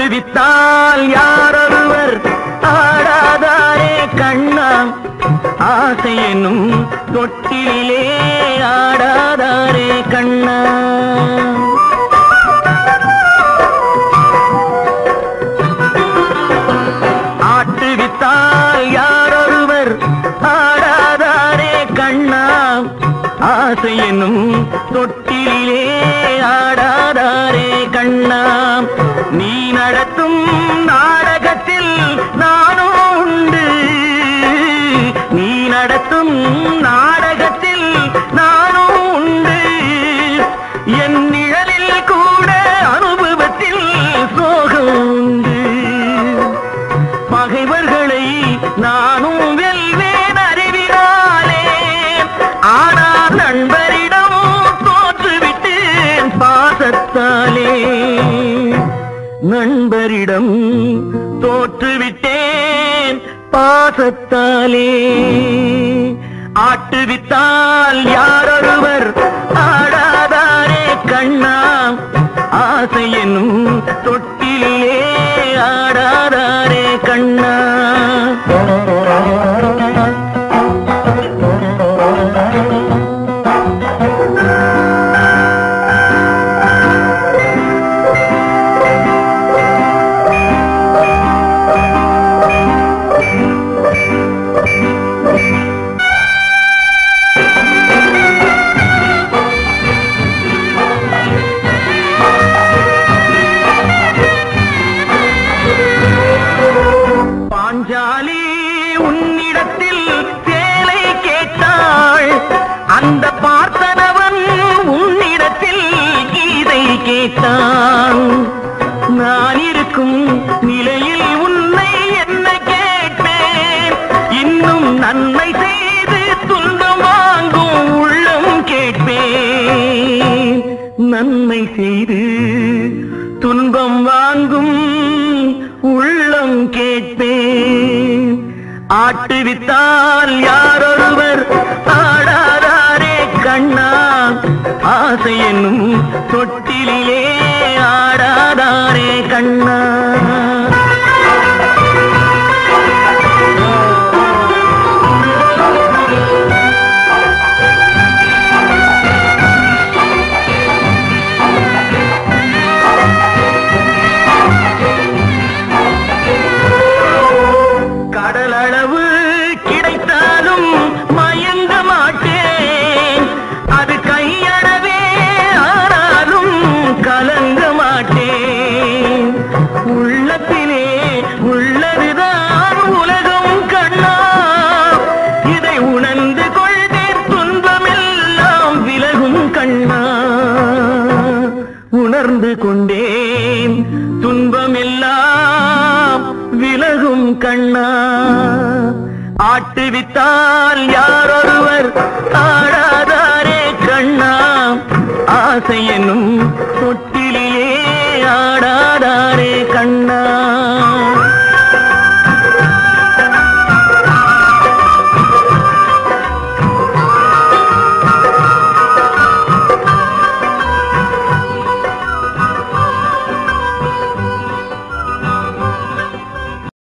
தொட்டு வித்தால் யாரொருவர் ஆடாதாரே கண்ணாம். ஆசை என்னும் தொட்டிலே ஆட என்னும் தொட்டிலே ஆடாதாரே கண்ணா நீ நடத்தும் நாடகத்தில் பாசத்தாலே நண்பரிடம் தோற்றுவிட்டேன். பாசத்தாலே ஆட்டுவித்தால் யாரொருவர் ஆடாதாரே கண்ணா. ஆசை என்னும் இருக்கும் நிலையில் உன்னை என்ன கேட்பேன் இன்னும் நன்மை செய்து துன்பம் வாங்கும் உள்ளம் கேட்பேன். நன்மை செய்து துன்பம் வாங்கும் உள்ளம் கேட்பேன். ஆட்டுவித்தால் யாரொருவர் கண்ணா. உணர்ந்து கொண்டேன். துன்பமெல்லாம் விலகும் கண்ணா. ஆட்டுவித்தால் யாரொருவர் ஆடாதாரே கண்ணா. ஆசை என்னும்